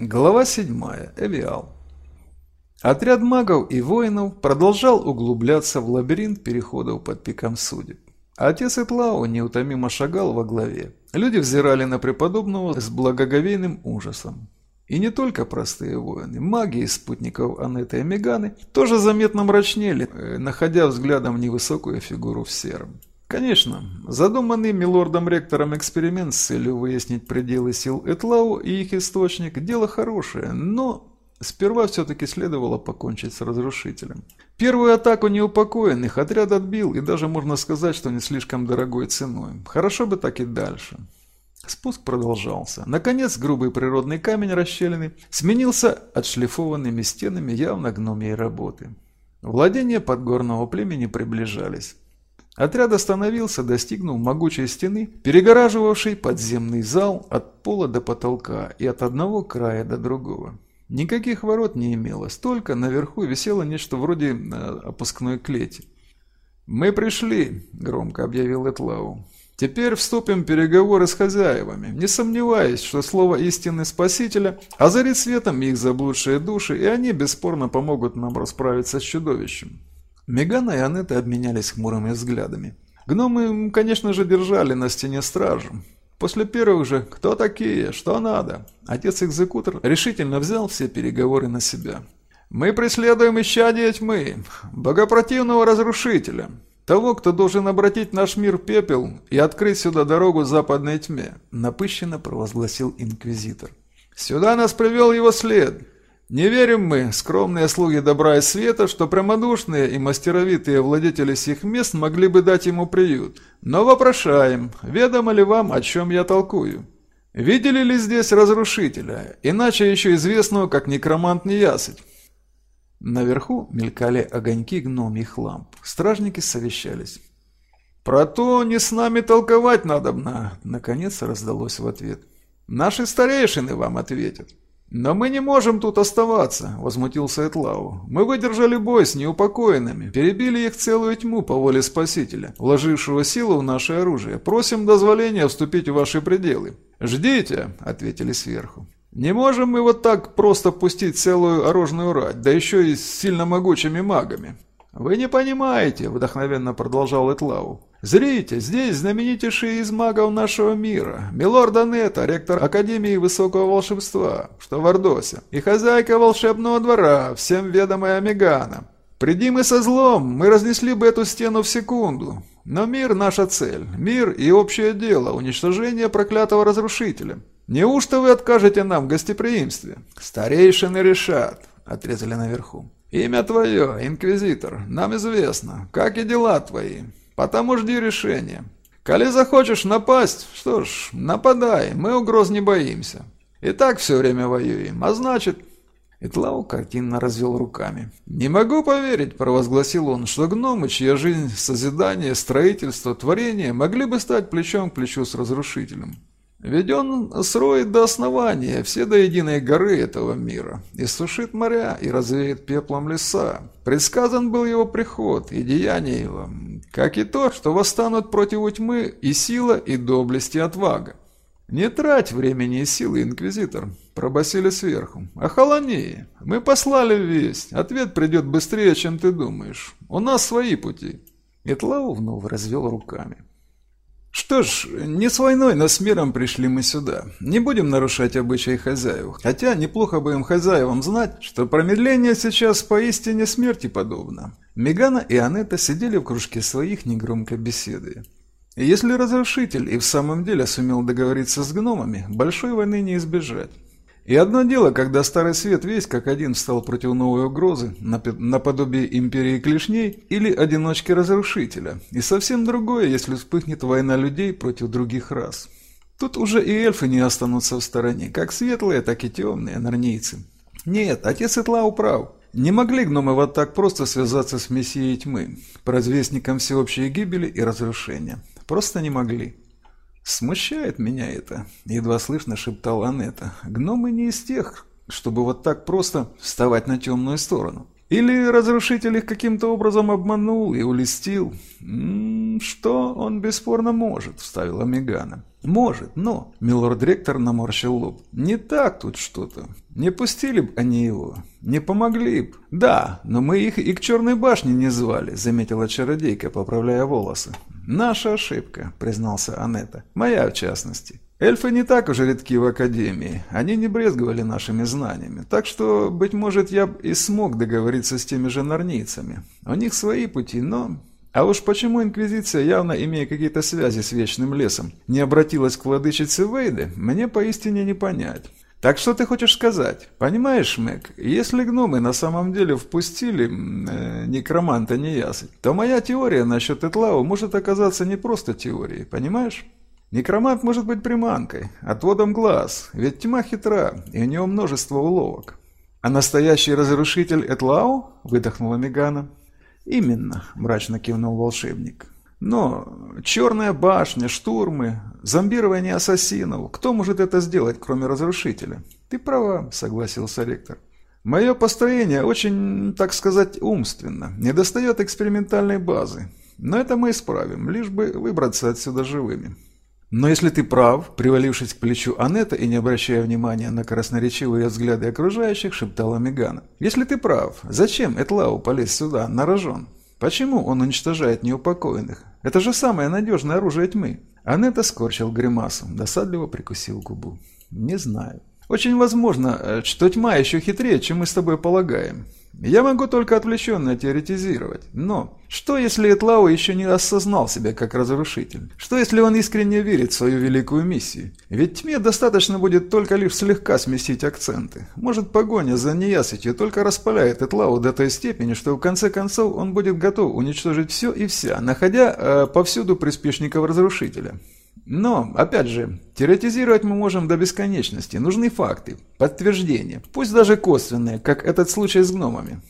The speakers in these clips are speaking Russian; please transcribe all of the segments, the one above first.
Глава 7. Эвиал. Отряд магов и воинов продолжал углубляться в лабиринт переходов под пиком судеб. Отец Итлау неутомимо шагал во главе. Люди взирали на преподобного с благоговейным ужасом. И не только простые воины, маги из спутников Анеты и Меганы тоже заметно мрачнели, э, находя взглядом невысокую фигуру в сером. Конечно, задуманный милордом-ректором эксперимент с целью выяснить пределы сил Этлау и их источник – дело хорошее, но Сперва все-таки следовало покончить с разрушителем. Первую атаку неупокоенных отряд отбил, и даже можно сказать, что не слишком дорогой ценой. Хорошо бы так и дальше. Спуск продолжался. Наконец, грубый природный камень расщелины сменился отшлифованными стенами явно гномией работы. Владения подгорного племени приближались. Отряд остановился, достигнув могучей стены, перегораживавшей подземный зал от пола до потолка и от одного края до другого. Никаких ворот не имелось, только наверху висело нечто вроде э, опускной клети. «Мы пришли», — громко объявил Этлау. «Теперь вступим в переговоры с хозяевами, не сомневаясь, что слово истины Спасителя озарит светом их заблудшие души, и они бесспорно помогут нам расправиться с чудовищем». Мегана и Анетта обменялись хмурыми взглядами. Гномы, конечно же, держали на стене стражу. После первых же «Кто такие? Что надо?» Отец-экзекутор решительно взял все переговоры на себя. «Мы преследуем исчадие тьмы, богопротивного разрушителя, того, кто должен обратить наш мир в пепел и открыть сюда дорогу западной тьме», напыщенно провозгласил инквизитор. «Сюда нас привел его след. Не верим мы, скромные слуги добра и света, что прямодушные и мастеровитые владетели сих мест могли бы дать ему приют. Но вопрошаем, ведомо ли вам, о чем я толкую? Видели ли здесь разрушителя, иначе еще известного как некромант Неясыть? Наверху мелькали огоньки гномьих ламп. Стражники совещались. «Про то не с нами толковать надобно», — наконец раздалось в ответ. «Наши старейшины вам ответят». «Но мы не можем тут оставаться», — возмутился Этлау. «Мы выдержали бой с неупокоенными, перебили их целую тьму по воле Спасителя, вложившего силу в наше оружие. Просим дозволения вступить в ваши пределы». «Ждите», — ответили сверху. «Не можем мы вот так просто пустить целую оружную рать, да еще и с сильно могучими магами». «Вы не понимаете», — вдохновенно продолжал Этлау. Зрите, здесь знаменитейший из магов нашего мира, Милорд Анетта, ректор Академии Высокого Волшебства, что в Ордосе, и хозяйка волшебного двора, всем ведомая Мегана. Приди мы со злом, мы разнесли бы эту стену в секунду. Но мир – наша цель, мир и общее дело, уничтожение проклятого разрушителя. Неужто вы откажете нам в гостеприимстве? Старейшины решат, отрезали наверху. Имя твое, Инквизитор, нам известно, как и дела твои. Потому жди решения. Коли захочешь напасть, что ж, нападай, мы угроз не боимся. И так все время воюем, а значит...» Итлау картинно развел руками. «Не могу поверить», – провозгласил он, – «что гномы, чья жизнь, созидание, строительство, творение могли бы стать плечом к плечу с разрушителем. Ведь он сроет до основания все до единой горы этого мира, и сушит моря, и развеет пеплом леса. Предсказан был его приход и деяние его, как и то, что восстанут против тьмы и сила, и доблесть, и отвага. «Не трать времени и силы, Инквизитор», – пробасили сверху. «Охолони, мы послали весть, ответ придет быстрее, чем ты думаешь. У нас свои пути». Итлау вновь развел руками. Что ж, не с войной, но с миром пришли мы сюда. Не будем нарушать обычаи хозяев. Хотя неплохо бы им хозяевам знать, что промедление сейчас поистине смерти подобно. Мегана и Анетта сидели в кружке своих негромко беседы. Если разрушитель и в самом деле сумел договориться с гномами, большой войны не избежать. И одно дело, когда Старый Свет весь как один встал против новой угрозы, наподобие Империи Клешней или Одиночки Разрушителя, и совсем другое, если вспыхнет война людей против других рас. Тут уже и эльфы не останутся в стороне, как светлые, так и темные, нарнийцы. Нет, отец Итлау прав. Не могли гномы вот так просто связаться с Мессией Тьмы, провестником всеобщей гибели и разрушения. Просто не могли. «Смущает меня это», — едва слышно шептала Анетта. «Гномы не из тех, чтобы вот так просто вставать на темную сторону. Или разрушитель их каким-то образом обманул и улестил. М -м, что он бесспорно может», — вставила Мегана. «Может, но...» — милорд-ректор наморщил лоб. «Не так тут что-то. Не пустили бы они его. Не помогли бы. Да, но мы их и к Черной башне не звали», — заметила чародейка, поправляя волосы. «Наша ошибка», — признался Анетта. «Моя в частности». Эльфы не так уж редки в Академии, они не брезговали нашими знаниями, так что, быть может, я и смог договориться с теми же нарнийцами. У них свои пути, но а уж почему Инквизиция, явно имея какие-то связи с Вечным Лесом, не обратилась к владычице Вейды, мне поистине не понять. Так что ты хочешь сказать? Понимаешь, Мэг, если гномы на самом деле впустили э, некроманта неясы, то моя теория насчет Этлау может оказаться не просто теорией, понимаешь? Некромант может быть приманкой, отводом глаз, ведь тьма хитра, и у него множество уловок. А настоящий разрушитель Этлау? Выдохнула Мегана. «Именно», — мрачно кивнул волшебник. «Но черная башня, штурмы, зомбирование ассасинов, кто может это сделать, кроме разрушителя?» «Ты права», — согласился ректор. «Мое построение очень, так сказать, умственно, недостает экспериментальной базы. Но это мы исправим, лишь бы выбраться отсюда живыми». «Но если ты прав», — привалившись к плечу Анетта и не обращая внимания на красноречивые взгляды окружающих, шептала Мегана. «Если ты прав, зачем Этлау полез сюда, на рожон? Почему он уничтожает неупокоенных? Это же самое надежное оружие тьмы». Анетта скорчил гримасу, досадливо прикусил губу. «Не знаю. Очень возможно, э, что тьма еще хитрее, чем мы с тобой полагаем. Я могу только отвлеченно теоретизировать. Но что, если Этлау еще не осознал себя как разрушитель? Что, если он искренне верит в свою великую миссию? Ведь тьме достаточно будет только лишь слегка сместить акценты. Может, погоня за неясытью только распаляет Этлау до той степени, что в конце концов он будет готов уничтожить все и вся, находя э, повсюду приспешников разрушителя. Но, опять же, теоретизировать мы можем до бесконечности. Нужны факты, подтверждения, пусть даже косвенные, как этот случай с гномами.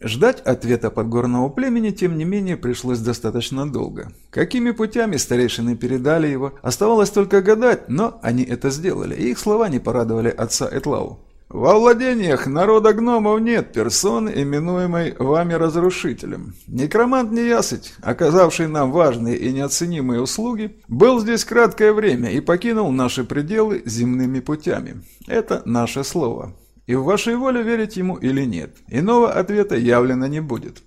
Ждать ответа подгорного племени, тем не менее, пришлось достаточно долго. Какими путями старейшины передали его, оставалось только гадать, но они это сделали, и их слова не порадовали отца Этлау. Во владениях народа гномов нет персоны, именуемой вами разрушителем. Некромант Неясыть, оказавший нам важные и неоценимые услуги, был здесь краткое время и покинул наши пределы земными путями. Это наше слово. И в вашей воле верить ему или нет. Иного ответа явлено не будет.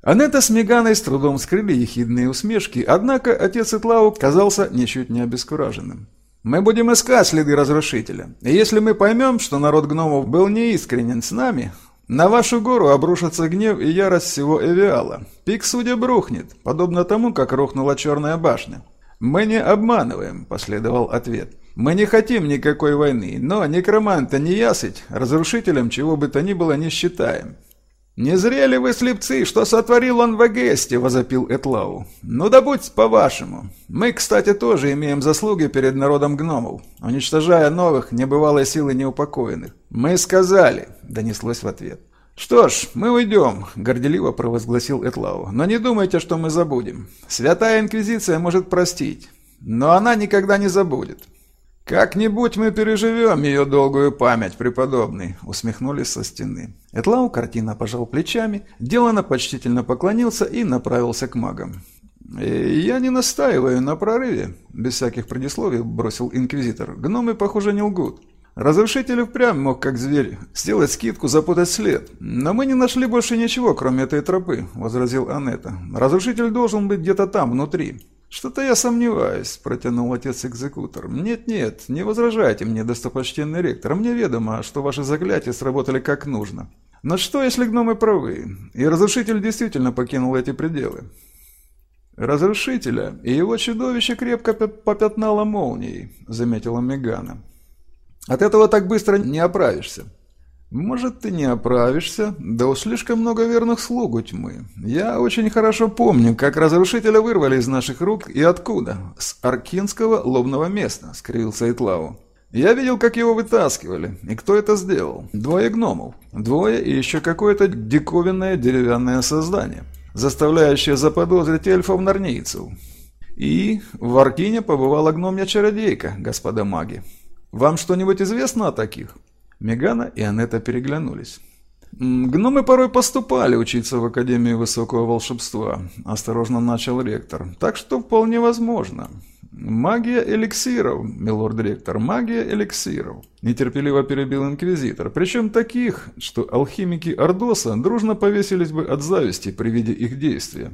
Анетта с Меганой с трудом скрыли ехидные усмешки, однако отец Итлау казался ничуть не обескураженным. Мы будем искать следы разрушителя. И если мы поймем, что народ гномов был неискренен с нами, на вашу гору обрушатся гнев и ярость всего Эвиала. Пик судя брухнет, подобно тому, как рухнула Черная башня. «Мы не обманываем», – последовал ответ. «Мы не хотим никакой войны, но некроманта не ясыть, разрушителем чего бы то ни было не считаем. «Не зрели вы, слепцы, что сотворил он в Агесте?» – возопил Этлау. «Ну да будь по-вашему. Мы, кстати, тоже имеем заслуги перед народом гномов, уничтожая новых, небывалой силы неупокоенных. Мы сказали», – донеслось в ответ. «Что ж, мы уйдем», – горделиво провозгласил Этлау. «Но не думайте, что мы забудем. Святая Инквизиция может простить, но она никогда не забудет. «Как-нибудь мы переживем ее долгую память, преподобный», — усмехнулись со стены. Этлау картина пожал плечами, делано почтительно поклонился и направился к магам. «Э, «Я не настаиваю на прорыве», — без всяких предисловий бросил инквизитор. «Гномы, похоже, не лгут. Разрушитель впрямь мог, как зверь, сделать скидку, запутать след. Но мы не нашли больше ничего, кроме этой тропы», — возразил Анетта. «Разрушитель должен быть где-то там, внутри». «Что-то я сомневаюсь», – протянул отец-экзекутор. «Нет-нет, не возражайте мне, достопочтенный ректор. Мне ведомо, что ваши заклятия сработали как нужно. Но что, если гномы правы, и разрушитель действительно покинул эти пределы?» «Разрушителя и его чудовище крепко попятнало молнией», – заметила Мегана. «От этого так быстро не оправишься». «Может, ты не оправишься? Да уж слишком много верных слуг у тьмы. Я очень хорошо помню, как разрушителя вырвали из наших рук и откуда. С Аркинского лобного места», — скривился Итлау. «Я видел, как его вытаскивали. И кто это сделал? Двое гномов. Двое и еще какое-то диковинное деревянное создание, заставляющее заподозрить эльфов-нарнийцев. И в Аркине побывала гномья-чародейка, господа маги. Вам что-нибудь известно о таких?» Мегана и Анетта переглянулись. Гномы порой поступали учиться в Академии Высокого Волшебства, осторожно начал ректор, так что вполне возможно. «Магия эликсиров, милорд-ректор, магия эликсиров», – нетерпеливо перебил инквизитор. «Причем таких, что алхимики Ордоса дружно повесились бы от зависти при виде их действия».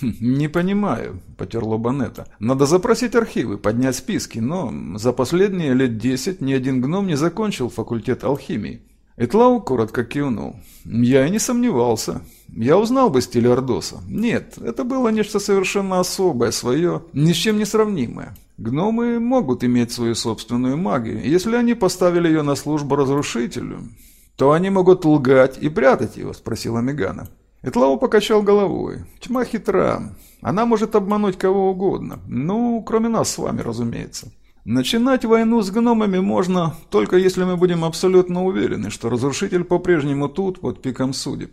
«Хм, «Не понимаю», – потер Лобанета. «Надо запросить архивы, поднять списки, но за последние лет десять ни один гном не закончил факультет алхимии». Этлау коротко кивнул. «Я и не сомневался. Я узнал бы стиль Ордоса. Нет, это было нечто совершенно особое, свое, ни с чем не сравнимое. Гномы могут иметь свою собственную магию. Если они поставили ее на службу разрушителю, то они могут лгать и прятать его?» – спросила Мегана. Этлау покачал головой. «Тьма хитра. Она может обмануть кого угодно. Ну, кроме нас с вами, разумеется». Начинать войну с гномами можно, только если мы будем абсолютно уверены, что разрушитель по-прежнему тут, под пиком судеб.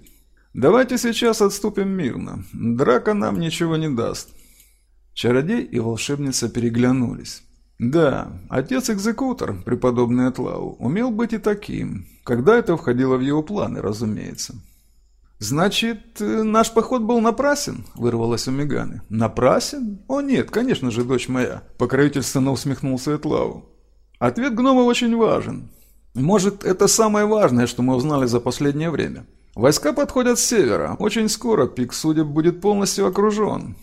Давайте сейчас отступим мирно. Драка нам ничего не даст. Чародей и волшебница переглянулись. Да, отец-экзекутор, преподобный Атлау, умел быть и таким, когда это входило в его планы, разумеется. «Значит, э, наш поход был напрасен?» – вырвалось у Меганы. «Напрасен? О нет, конечно же, дочь моя!» – покровительственно усмехнулся Этлау. «Ответ гнома очень важен. Может, это самое важное, что мы узнали за последнее время. Войска подходят с севера. Очень скоро пик судеб будет полностью окружен.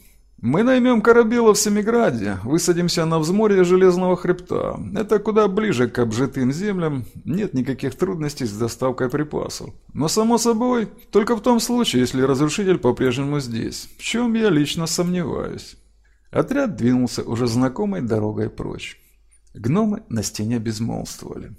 Мы наймем корабелов в Семиграде, высадимся на взморье Железного Хребта. Это куда ближе к обжитым землям, нет никаких трудностей с доставкой припасов. Но, само собой, только в том случае, если разрушитель по-прежнему здесь, в чем я лично сомневаюсь. Отряд двинулся уже знакомой дорогой прочь. Гномы на стене безмолвствовали.